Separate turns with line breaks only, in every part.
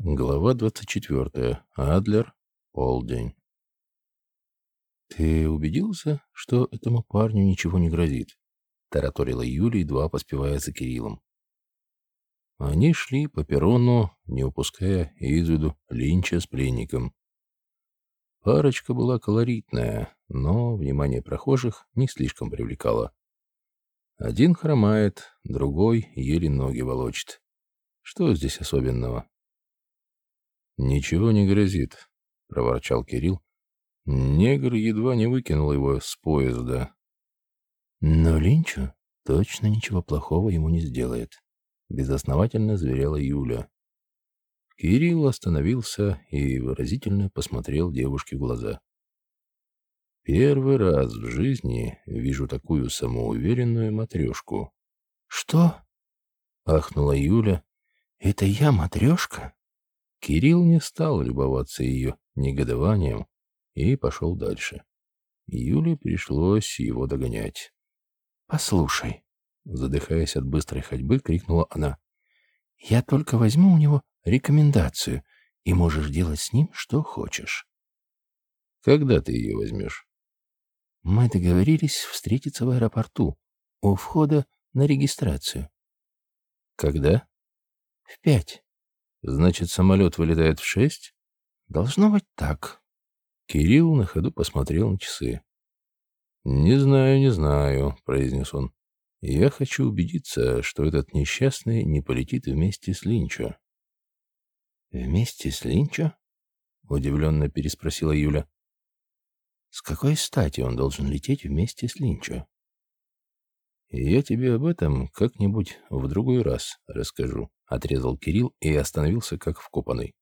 Глава 24. Адлер. Полдень. «Ты убедился, что этому парню ничего не грозит?» — тараторила Юля, едва поспевая за Кириллом. Они шли по перрону, не упуская из виду Линча с пленником. Парочка была колоритная, но внимание прохожих не слишком привлекало. Один хромает, другой еле ноги волочит. Что здесь особенного? «Ничего не грозит», — проворчал Кирилл. Негр едва не выкинул его с поезда. «Но Линчу точно ничего плохого ему не сделает», — безосновательно заверяла Юля. Кирилл остановился и выразительно посмотрел девушке в глаза. «Первый раз в жизни вижу такую самоуверенную матрешку».
«Что?» — ахнула Юля. «Это я матрешка?»
Кирилл не стал любоваться ее негодованием и пошел дальше. Юле пришлось его догонять.
«Послушай», — задыхаясь от быстрой ходьбы, крикнула она, — «я только возьму у него рекомендацию, и можешь делать с ним что хочешь».
«Когда ты ее возьмешь?»
«Мы договорились встретиться в аэропорту, у входа на регистрацию».
«Когда?»
«В пять».
Значит, самолет вылетает в шесть?
Должно быть так.
Кирилл на ходу посмотрел на часы. «Не знаю, не знаю», — произнес он. «Я хочу убедиться, что этот несчастный не полетит вместе с Линчо».
«Вместе с Линчо?» — удивленно переспросила Юля. «С какой стати он должен лететь вместе с Линчо?»
«Я тебе об этом как-нибудь в другой раз расскажу», — отрезал Кирилл и остановился как вкопанный.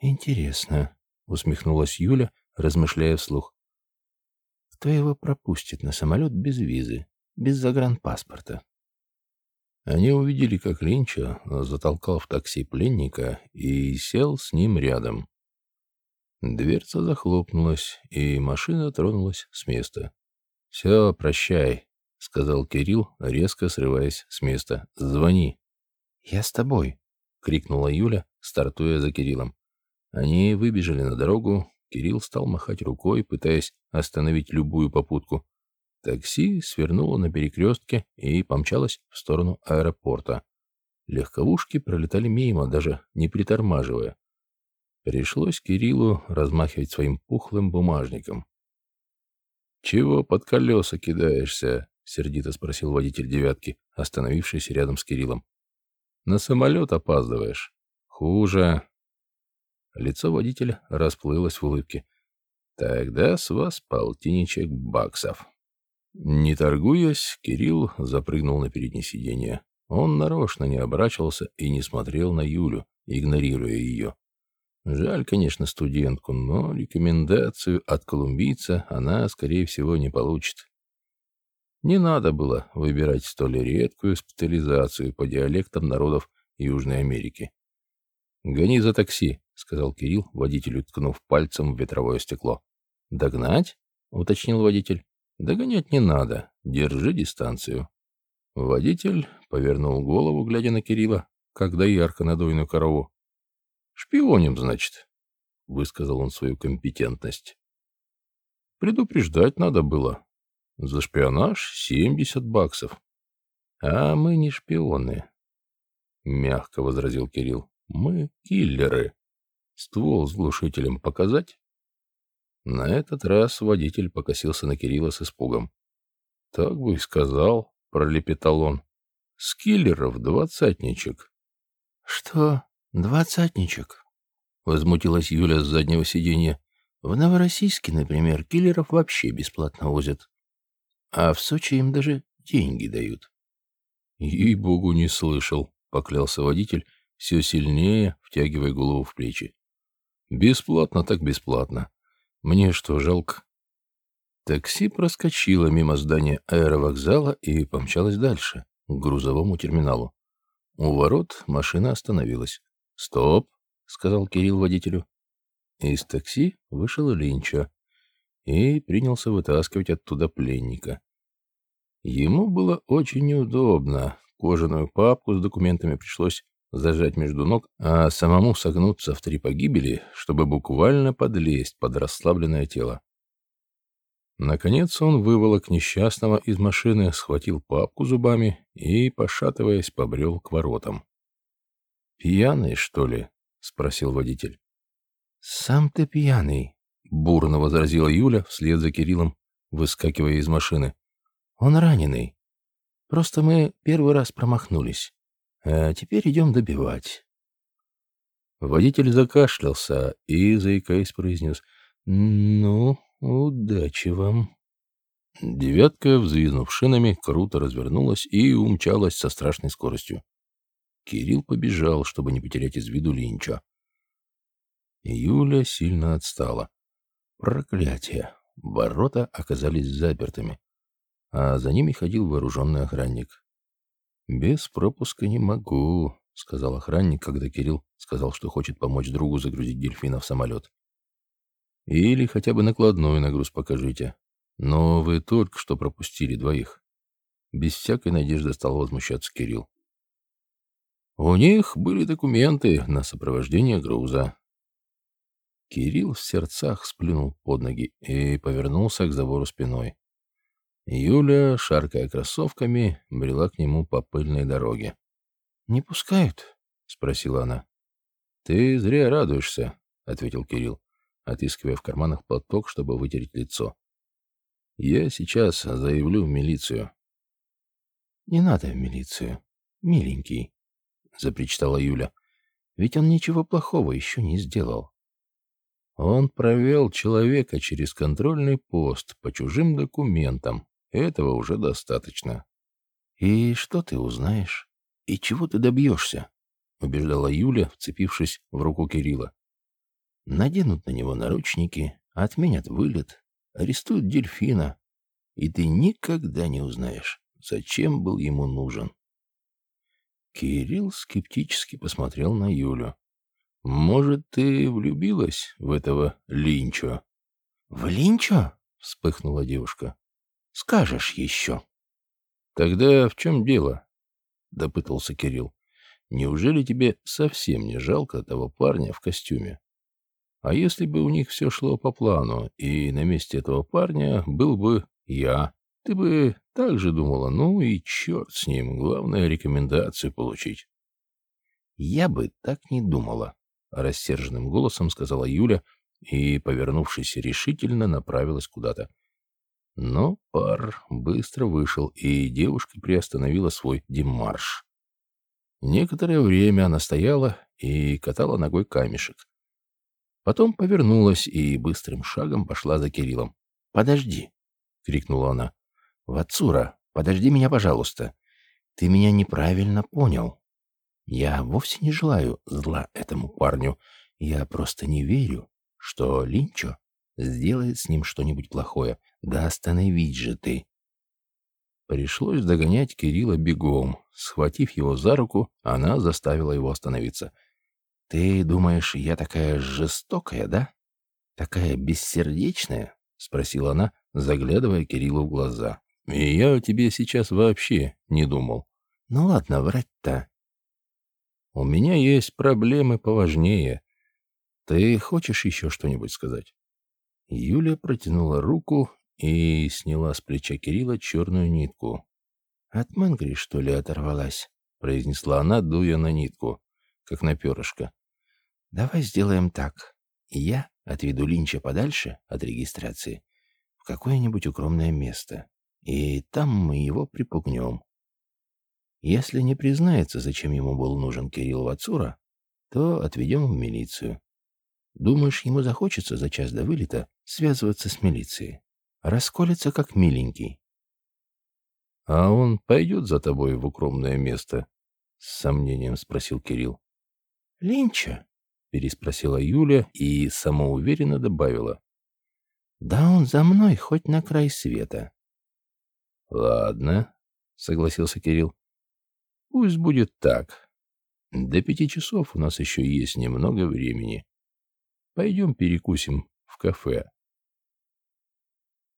«Интересно», — усмехнулась Юля, размышляя вслух. «Кто его пропустит на самолет без визы, без загранпаспорта?»
Они увидели, как Линча затолкал в такси пленника и сел с ним рядом. Дверца захлопнулась, и машина тронулась с места. «Все, прощай», — сказал Кирилл, резко срываясь с места. «Звони».
«Я с тобой», — крикнула Юля, стартуя за Кириллом.
Они выбежали на дорогу. Кирилл стал махать рукой, пытаясь остановить любую попутку. Такси свернуло на перекрестке и помчалось в сторону аэропорта. Легковушки пролетали мимо, даже не притормаживая. Пришлось Кириллу размахивать своим пухлым бумажником. «Чего под колеса кидаешься?» сердито спросил водитель девятки, остановившийся рядом с Кириллом. На самолет опаздываешь. Хуже. Лицо водителя расплылось в улыбке. Тогда с вас полтинничек баксов. Не торгуясь, Кирилл запрыгнул на переднее сиденье. Он нарочно не оборачивался и не смотрел на Юлю, игнорируя ее. Жаль, конечно, студентку, но рекомендацию от колумбийца она, скорее всего, не получит. Не надо было выбирать столь редкую специализацию по диалектам народов Южной Америки. «Гони за такси», — сказал Кирилл, водителю ткнув пальцем в ветровое стекло. «Догнать?» — уточнил водитель. «Догонять не надо. Держи дистанцию». Водитель повернул голову, глядя на Кирилла, как доярка на дойную корову. «Шпионим, значит», — высказал он свою компетентность. «Предупреждать надо было. За шпионаж 70 баксов. А мы не шпионы, мягко возразил Кирилл. Мы киллеры. Ствол с глушителем показать? На этот раз водитель покосился на Кирилла с испугом. Так бы и сказал, пролепетал он. С киллеров двадцатничек.
Что, двадцатничек? Возмутилась Юля с заднего сиденья. В Новороссийске, например, киллеров вообще бесплатно возят. А в Сочи им даже деньги дают.
«Ей-богу, не слышал», — поклялся водитель, все сильнее втягивая голову в плечи. «Бесплатно так бесплатно. Мне что, жалко?» Такси проскочило мимо здания аэровокзала и помчалось дальше, к грузовому терминалу. У ворот машина остановилась. «Стоп!» — сказал Кирилл водителю. Из такси вышел Линча и принялся вытаскивать оттуда пленника. Ему было очень неудобно. Кожаную папку с документами пришлось зажать между ног, а самому согнуться в три погибели, чтобы буквально подлезть под расслабленное тело. Наконец он выволок несчастного из машины, схватил папку зубами и, пошатываясь, побрел к воротам. «Пьяный, что ли?» — спросил водитель.
«Сам ты пьяный», — бурно возразила Юля вслед за Кириллом, выскакивая из машины. «Он раненый. Просто мы первый раз промахнулись. А теперь идем добивать».
Водитель закашлялся и, заикаясь, произнес «Ну, удачи вам». Девятка, взвизнув шинами, круто развернулась и умчалась со страшной скоростью. Кирилл побежал, чтобы не потерять из виду Линча. Юля сильно отстала. Проклятие! Ворота оказались запертыми, а за ними ходил вооруженный охранник. «Без пропуска не могу», — сказал охранник, когда Кирилл сказал, что хочет помочь другу загрузить дельфина в самолет. «Или хотя бы накладной нагруз покажите. Но вы только что пропустили двоих». Без всякой надежды стал возмущаться Кирилл. У них были документы на сопровождение груза. Кирилл в сердцах сплюнул под ноги и повернулся к забору спиной. Юля, шаркая кроссовками, брела к нему по пыльной дороге.
«Не пускают?» — спросила она.
«Ты зря радуешься», — ответил Кирилл, отыскивая в карманах платок, чтобы вытереть лицо. «Я сейчас заявлю в милицию».
«Не надо в милицию, миленький», — запричитала Юля. «Ведь он ничего плохого еще не сделал».
Он провел человека через контрольный пост по чужим документам. Этого уже достаточно.
«И что ты узнаешь? И чего ты добьешься?» — убеждала Юля, вцепившись в руку Кирилла. «Наденут на него наручники, отменят вылет, арестуют дельфина, и ты никогда не узнаешь, зачем был ему нужен».
Кирилл скептически посмотрел на Юлю. Может, ты влюбилась в этого Линчо?
В Линчо? Вспыхнула девушка. Скажешь еще.
Тогда в чем дело? Допытался Кирилл. Неужели тебе совсем не жалко того парня в костюме? А если бы у них все шло по плану, и на месте этого парня был бы я, ты бы так же думала, ну и черт с ним, главное рекомендацию получить.
Я бы так не думала, — рассерженным голосом сказала Юля и, повернувшись решительно, направилась куда-то. Но пар быстро вышел, и девушка приостановила свой демарш. Некоторое время она стояла и катала ногой камешек. Потом повернулась и быстрым шагом пошла за Кириллом. «Подожди!» — крикнула она. «Вацура, подожди меня, пожалуйста. Ты меня неправильно понял». Я вовсе не желаю зла этому парню. Я просто не верю, что Линчо сделает с ним что-нибудь плохое. Да остановить же ты. Пришлось догонять Кирилла бегом. Схватив его за руку, она заставила его остановиться. «Ты думаешь, я такая жестокая, да? Такая бессердечная?» — спросила она, заглядывая Кириллу в глаза.
«И я о тебе сейчас вообще не думал».
«Ну ладно, врать-то
у меня есть проблемы поважнее. Ты хочешь еще что-нибудь сказать?» Юля протянула руку и сняла с плеча Кирилла черную нитку.
«От мангри, что ли, оторвалась?»
— произнесла она, дуя на нитку, как на перышко.
«Давай сделаем так. Я отведу Линча подальше от регистрации в какое-нибудь укромное место, и там мы его припугнем. Если не признается, зачем ему был нужен Кирилл Вацура, то отведем в милицию. Думаешь, ему захочется за час до вылета связываться с милицией? Расколется, как миленький.
— А он пойдет за тобой в укромное место? — с сомнением спросил Кирилл.
— Линча?
— переспросила Юля и самоуверенно добавила.
— Да он за мной хоть на край света.
— Ладно, — согласился Кирилл. Пусть будет так. До пяти часов у нас еще есть немного времени. Пойдем перекусим в кафе.